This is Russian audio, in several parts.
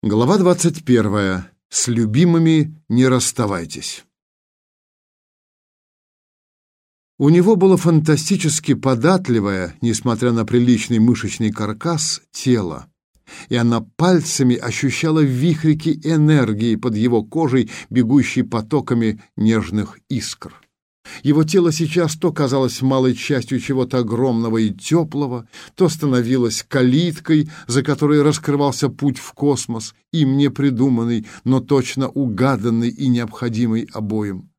Глава 21. С любимыми не расставайтесь. У него было фантастически податливое, несмотря на приличный мышечный каркас, тело, и она пальцами ощущала вихрики энергии под его кожей, бегущей потоками нежных искр. Его тело сейчас то казалось малой частью чего-то огромного и теплого, то становилось калиткой, за которой раскрывался путь в космос, им не придуманный, но точно угаданный и необходимый обоим.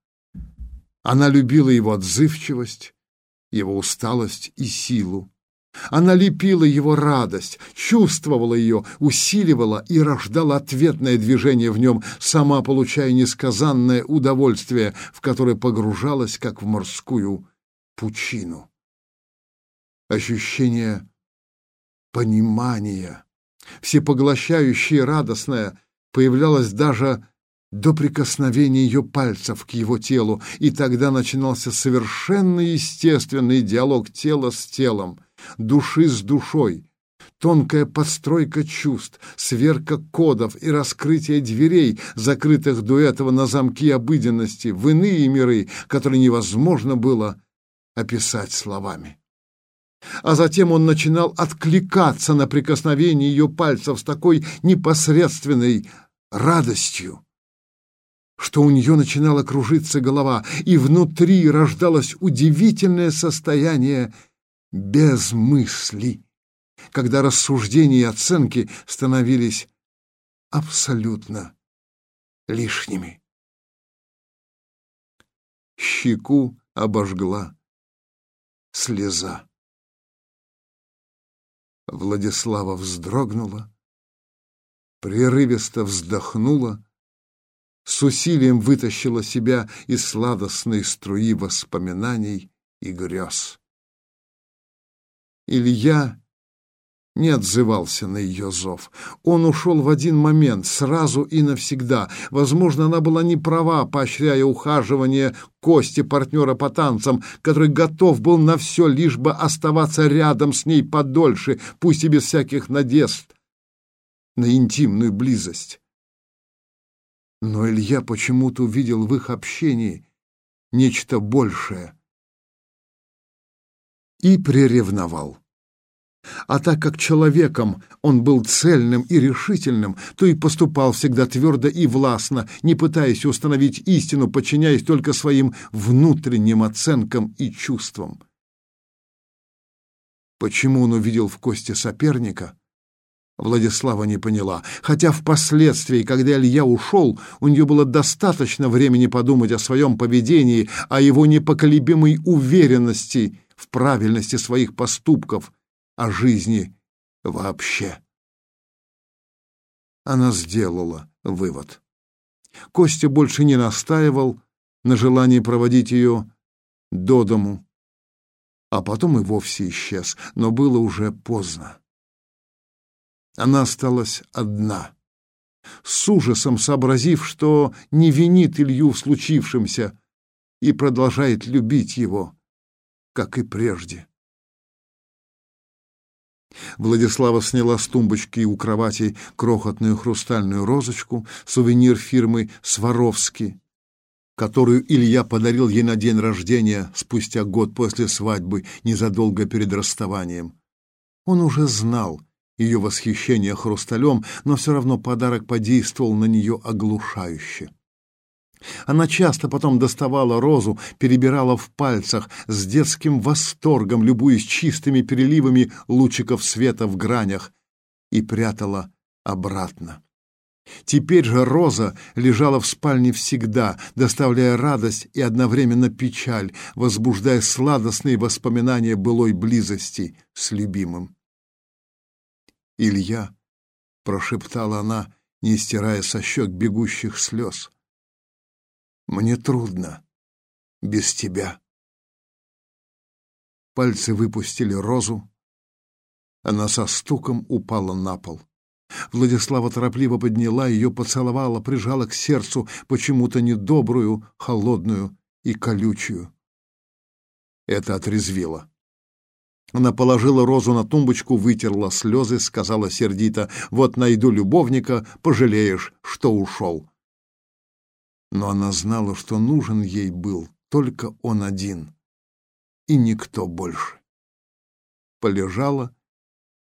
Она любила его отзывчивость, его усталость и силу. Она лепила его радость, чувствовала ее, усиливала и рождала ответное движение в нем, сама получая несказанное удовольствие, в которое погружалась, как в морскую пучину. Ощущение понимания, всепоглощающее радостное, появлялось даже до прикосновения ее пальцев к его телу, и тогда начинался совершенно естественный диалог тела с телом — души с душой, тонкая подстройка чувств, сверка кодов и раскрытие дверей, закрытых до этого на замки обыденности, в иные миры, которые невозможно было описать словами. А затем он начинал откликаться на прикосновение ее пальцев с такой непосредственной радостью, что у нее начинала кружиться голова, и внутри рождалось удивительное состояние без мысли, когда рассуждения и оценки становились абсолютно лишними. Щеку обожгла слеза. Владислава вздрогнула, прерывисто вздохнула, с усилием вытащила себя из сладостной струи воспоминаний и грез. Илья не отзывался на ее зов. Он ушел в один момент, сразу и навсегда. Возможно, она была не права, поощряя ухаживание Кости, партнера по танцам, который готов был на все, лишь бы оставаться рядом с ней подольше, пусть и без всяких надежд на интимную близость. Но Илья почему-то увидел в их общении нечто большее — и приревновал. А так как человеком он был цельным и решительным, то и поступал всегда твердо и властно, не пытаясь установить истину, подчиняясь только своим внутренним оценкам и чувствам. Почему он увидел в Косте соперника, Владислава не поняла, хотя впоследствии, когда Илья ушел, у нее было достаточно времени подумать о своем поведении, о его непоколебимой уверенности в правильности своих поступков, о жизни вообще. Она сделала вывод. Костя больше не настаивал на желании проводить ее до дому, а потом и вовсе исчез, но было уже поздно. Она осталась одна, с ужасом сообразив, что не винит Илью в случившемся и продолжает любить его, как и прежде. Владислава сняла с тумбочки у кровати крохотную хрустальную розочку, сувенир фирмы «Сваровски», которую Илья подарил ей на день рождения спустя год после свадьбы, незадолго перед расставанием. Он уже знал ее восхищение хрусталем, но все равно подарок подействовал на нее оглушающе. Она часто потом доставала розу, перебирала в пальцах с детским восторгом, любуясь чистыми переливами лучиков света в гранях, и прятала обратно. Теперь же роза лежала в спальне всегда, доставляя радость и одновременно печаль, возбуждая сладостные воспоминания былой близости с любимым. «Илья», — прошептала она, не стирая со щек бегущих слез, — мне трудно без тебя. Пальцы выпустили розу. Она со стуком упала на пол. Владислава торопливо подняла ее, поцеловала, прижала к сердцу, почему-то недобрую, холодную и колючую. Это отрезвило. Она положила розу на тумбочку, вытерла слезы, сказала сердито, «Вот найду любовника, пожалеешь, что ушел». Но она знала, что нужен ей был только он один и никто больше. Полежала,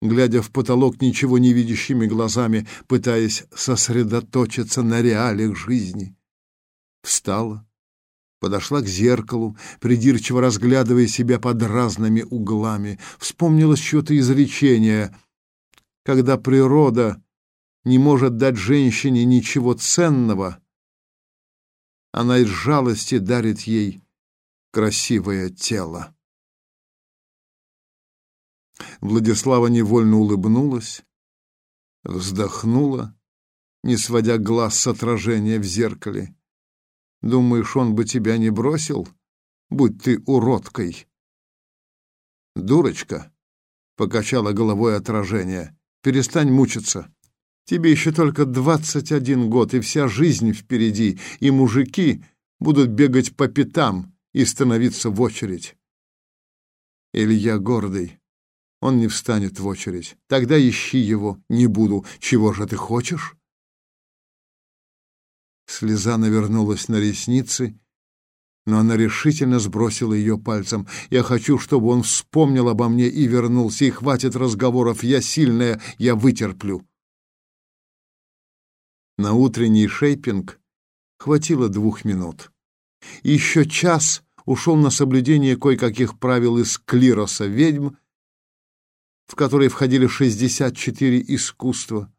глядя в потолок ничего не видящими глазами, пытаясь сосредоточиться на реалиях жизни. Встала, подошла к зеркалу, придирчиво разглядывая себя под разными углами. Вспомнилось что-то изречение, когда природа не может дать женщине ничего ценного, она из жалости дарит ей красивое тело. Владислава невольно улыбнулась, вздохнула, не сводя глаз с отражения в зеркале. Думаешь, он бы тебя не бросил, будь ты уродкой? Дурочка, покачала головой отражение. Перестань мучиться. Тебе еще только двадцать один год, и вся жизнь впереди, и мужики будут бегать по пятам и становиться в очередь. Илья гордый, он не встанет в очередь. Тогда ищи его, не буду. Чего же ты хочешь? Слеза навернулась на ресницы, но она решительно сбросила ее пальцем. Я хочу, чтобы он вспомнил обо мне и вернулся, и хватит разговоров. Я сильная, я вытерплю. На утренний шейпинг хватило двух минут. Еще час ушел на соблюдение кое-каких правил из клироса ведьм, в которые входили 64 искусства.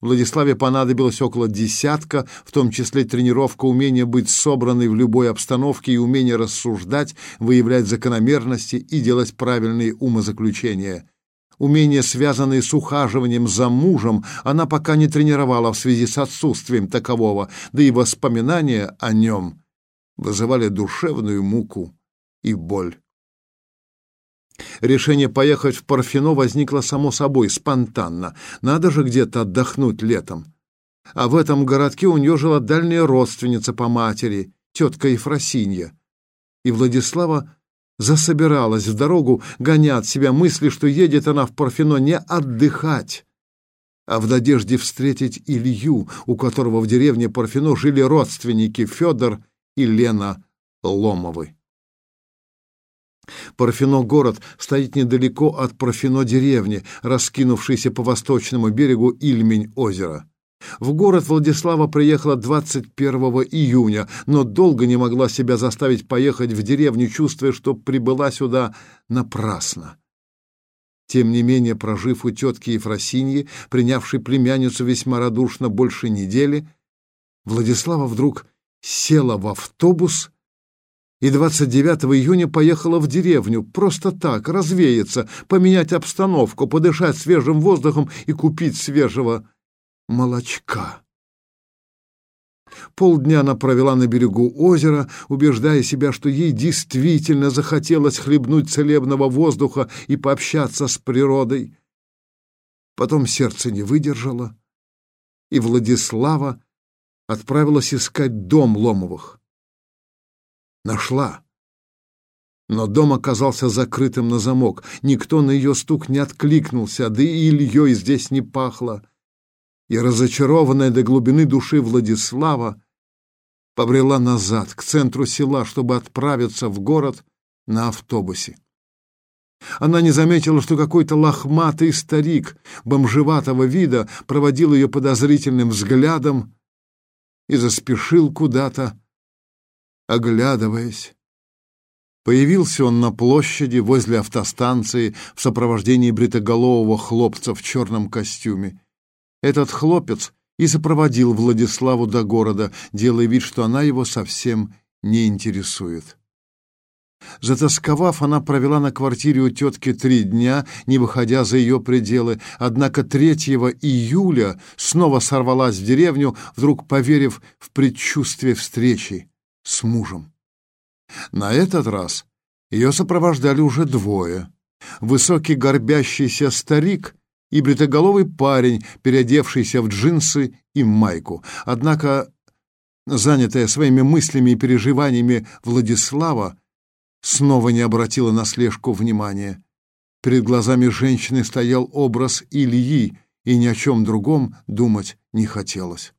Владиславе понадобилось около десятка, в том числе тренировка умения быть собранной в любой обстановке и умение рассуждать, выявлять закономерности и делать правильные умозаключения. Умения, связанные с ухаживанием за мужем, она пока не тренировала в связи с отсутствием такового, да и воспоминания о нем вызывали душевную муку и боль. Решение поехать в Парфино возникло само собой, спонтанно. Надо же где-то отдохнуть летом. А в этом городке у нее жила дальняя родственница по матери, тетка Ефросинья. И Владислава засобиралась в дорогу, гоня от себя мысли, что едет она в Парфино не отдыхать, а в надежде встретить Илью, у которого в деревне Парфино жили родственники Федор и Лена Ломовы. Парфино-город стоит недалеко от Парфино-деревни, раскинувшейся по восточному берегу Ильмень-озера. В город Владислава приехала 21 июня, но долго не могла себя заставить поехать в деревню, чувствуя, что прибыла сюда напрасно. Тем не менее, прожив у тетки Ефросиньи, принявшей племянницу весьма радушно больше недели, Владислава вдруг села в автобус и 29 июня поехала в деревню, просто так, развеяться, поменять обстановку, подышать свежим воздухом и купить свежего молочка. Полдня она провела на берегу озера, убеждая себя, что ей действительно захотелось хлебнуть целебного воздуха и пообщаться с природой. Потом сердце не выдержало, и Владислава отправилась искать дом Ломовых. Нашла. Но дом оказался закрытым на замок. Никто на ее стук не откликнулся, да и Ильей здесь не пахло. И разочарованная до глубины души Владислава побрела назад, к центру села, чтобы отправиться в город на автобусе. Она не заметила, что какой-то лохматый старик бомжеватого вида проводил ее подозрительным взглядом и заспешил куда-то, оглядываясь. Появился он на площади возле автостанции в сопровождении бритоголового хлопца в черном костюме. Этот хлопец и сопроводил Владиславу до города, делая вид, что она его совсем не интересует. Затасковав, она провела на квартире у тетки три дня, не выходя за ее пределы, однако 3 июля снова сорвалась в деревню, вдруг поверив в предчувствие встречи с мужем. На этот раз ее сопровождали уже двое. Высокий горбящийся старик и бритоголовый парень, переодевшийся в джинсы и майку. Однако, занятая своими мыслями и переживаниями, Владислава снова не обратила на слежку внимания. Перед глазами женщины стоял образ Ильи, и ни о чем другом думать не хотелось.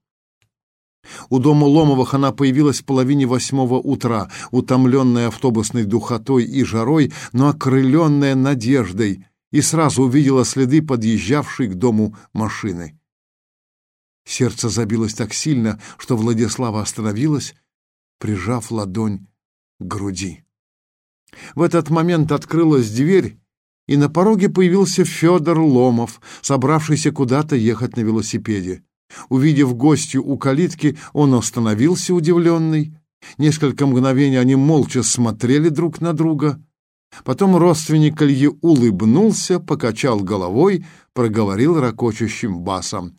У дома Ломовых она появилась в половине восьмого утра, утомленная автобусной духотой и жарой, но окрыленная надеждой, и сразу увидела следы подъезжавшей к дому машины. Сердце забилось так сильно, что Владислава остановилась, прижав ладонь к груди. В этот момент открылась дверь, и на пороге появился Федор Ломов, собравшийся куда-то ехать на велосипеде. Увидев гостью у калитки, он остановился удивленный. Несколько мгновений они молча смотрели друг на друга. Потом родственник Ильи улыбнулся, покачал головой, проговорил ракочущим басом.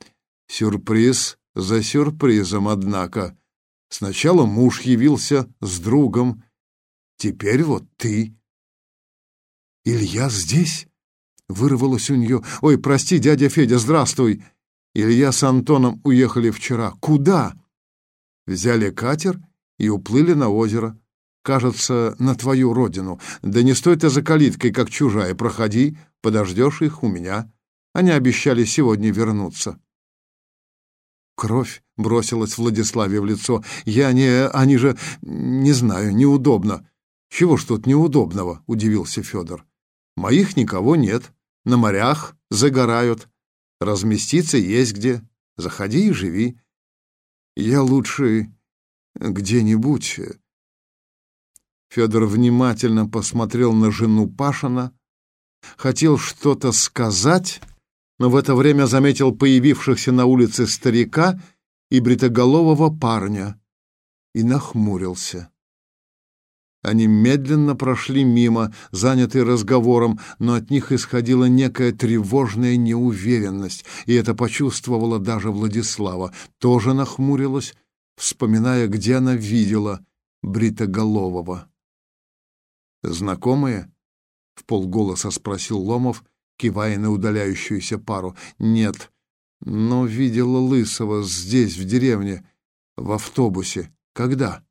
Сюрприз за сюрпризом, однако. Сначала муж явился с другом, теперь вот ты. «Илья здесь?» — вырвалось у нее. «Ой, прости, дядя Федя, здравствуй!» Илья с Антоном уехали вчера. Куда? Взяли катер и уплыли на озеро. Кажется, на твою родину. Да не стой ты за калиткой, как чужая. Проходи, подождешь их у меня. Они обещали сегодня вернуться. Кровь бросилась Владиславе в лицо. Я не... Они же... Не знаю, неудобно. Чего ж тут неудобного? Удивился Федор. Моих никого нет. На морях загорают. Разместиться есть где. Заходи и живи. Я лучше где-нибудь. Федор внимательно посмотрел на жену Пашина, хотел что-то сказать, но в это время заметил появившихся на улице старика и бритоголового парня и нахмурился. Они медленно прошли мимо, занятые разговором, но от них исходила некая тревожная неуверенность, и это почувствовала даже Владислава. Тоже нахмурилась, вспоминая, где она видела Бритоголового. «Знакомые?» — в полголоса спросил Ломов, кивая на удаляющуюся пару. «Нет, но видела Лысого здесь, в деревне, в автобусе. Когда?»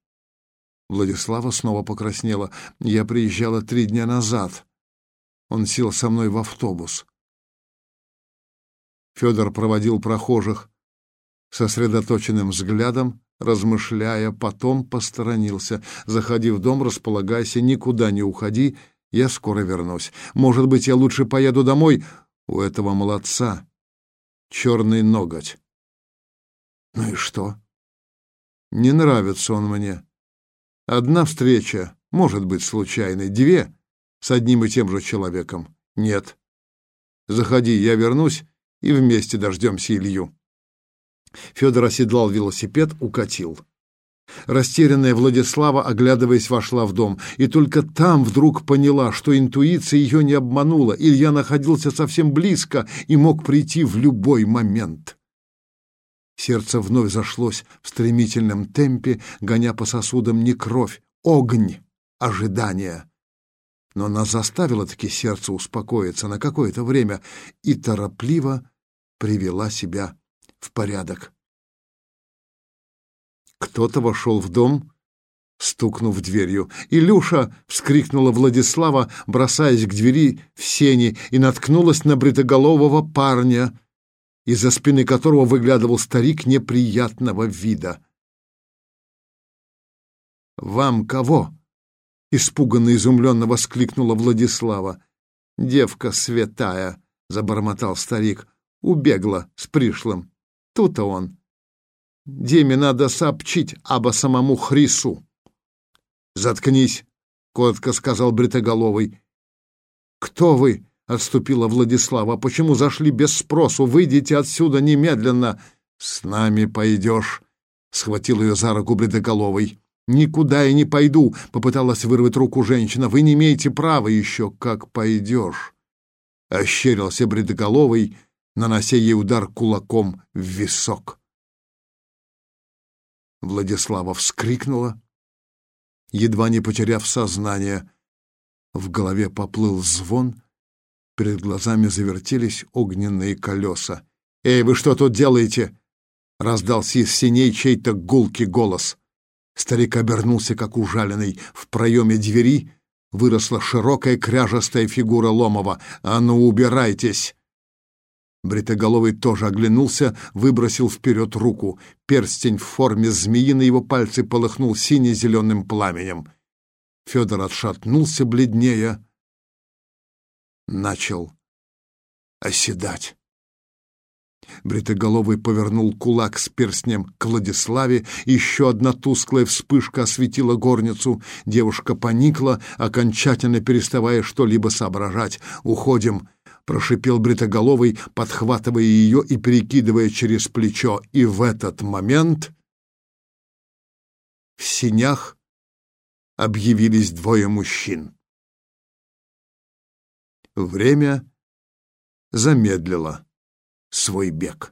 Владислава снова покраснела. «Я приезжала три дня назад. Он сел со мной в автобус». Федор проводил прохожих сосредоточенным взглядом, размышляя, потом посторонился. «Заходи в дом, располагайся, никуда не уходи, я скоро вернусь. Может быть, я лучше поеду домой? У этого молодца черный ноготь». «Ну и что?» «Не нравится он мне». Одна встреча может быть случайной, две с одним и тем же человеком. Нет. Заходи, я вернусь, и вместе дождемся Илью. Федор оседлал велосипед, укатил. Растерянная Владислава, оглядываясь, вошла в дом, и только там вдруг поняла, что интуиция ее не обманула. Илья находился совсем близко и мог прийти в любой момент. Сердце вновь зашлось в стремительном темпе, гоня по сосудам не кровь, огонь ожидания. Но она заставила таки сердце успокоиться на какое-то время и торопливо привела себя в порядок. Кто-то вошел в дом, стукнув дверью. «Илюша!» — вскрикнула Владислава, бросаясь к двери в сени, и наткнулась на бритоголового парня — из-за спины которого выглядывал старик неприятного вида. «Вам кого?» — испуганно изумленно воскликнула Владислава. «Девка святая!» — забормотал старик. «Убегла с пришлым. Тут-то он. Деме надо сообщить обо самому Хрису». «Заткнись!» — коротко сказал Бритоголовый. «Кто вы?» отступила Владислава. «Почему зашли без спросу? Выйдите отсюда немедленно!» «С нами пойдешь!» — схватил ее за руку Бредоголовый. «Никуда я не пойду!» — попыталась вырвать руку женщина. «Вы не имеете права еще, как пойдешь!» Ощерился Бредоголовый, нанося ей удар кулаком в висок. Владислава вскрикнула, едва не потеряв сознание. В голове поплыл звон — Перед глазами завертелись огненные колеса. «Эй, вы что тут делаете?» — раздался из синей чей-то гулкий голос. Старик обернулся, как ужаленный. В проеме двери выросла широкая кряжестая фигура Ломова. «А ну, убирайтесь!» Бритоголовый тоже оглянулся, выбросил вперед руку. Перстень в форме змеи на его пальце полыхнул сине-зеленым пламенем. Федор отшатнулся бледнее, начал оседать. Бритоголовый повернул кулак с перстнем к Владиславе. Еще одна тусклая вспышка осветила горницу. Девушка поникла, окончательно переставая что-либо соображать. «Уходим!» — прошипел Бритоголовый, подхватывая ее и перекидывая через плечо. И в этот момент в синях объявились двое мужчин. Время замедлило свой бег.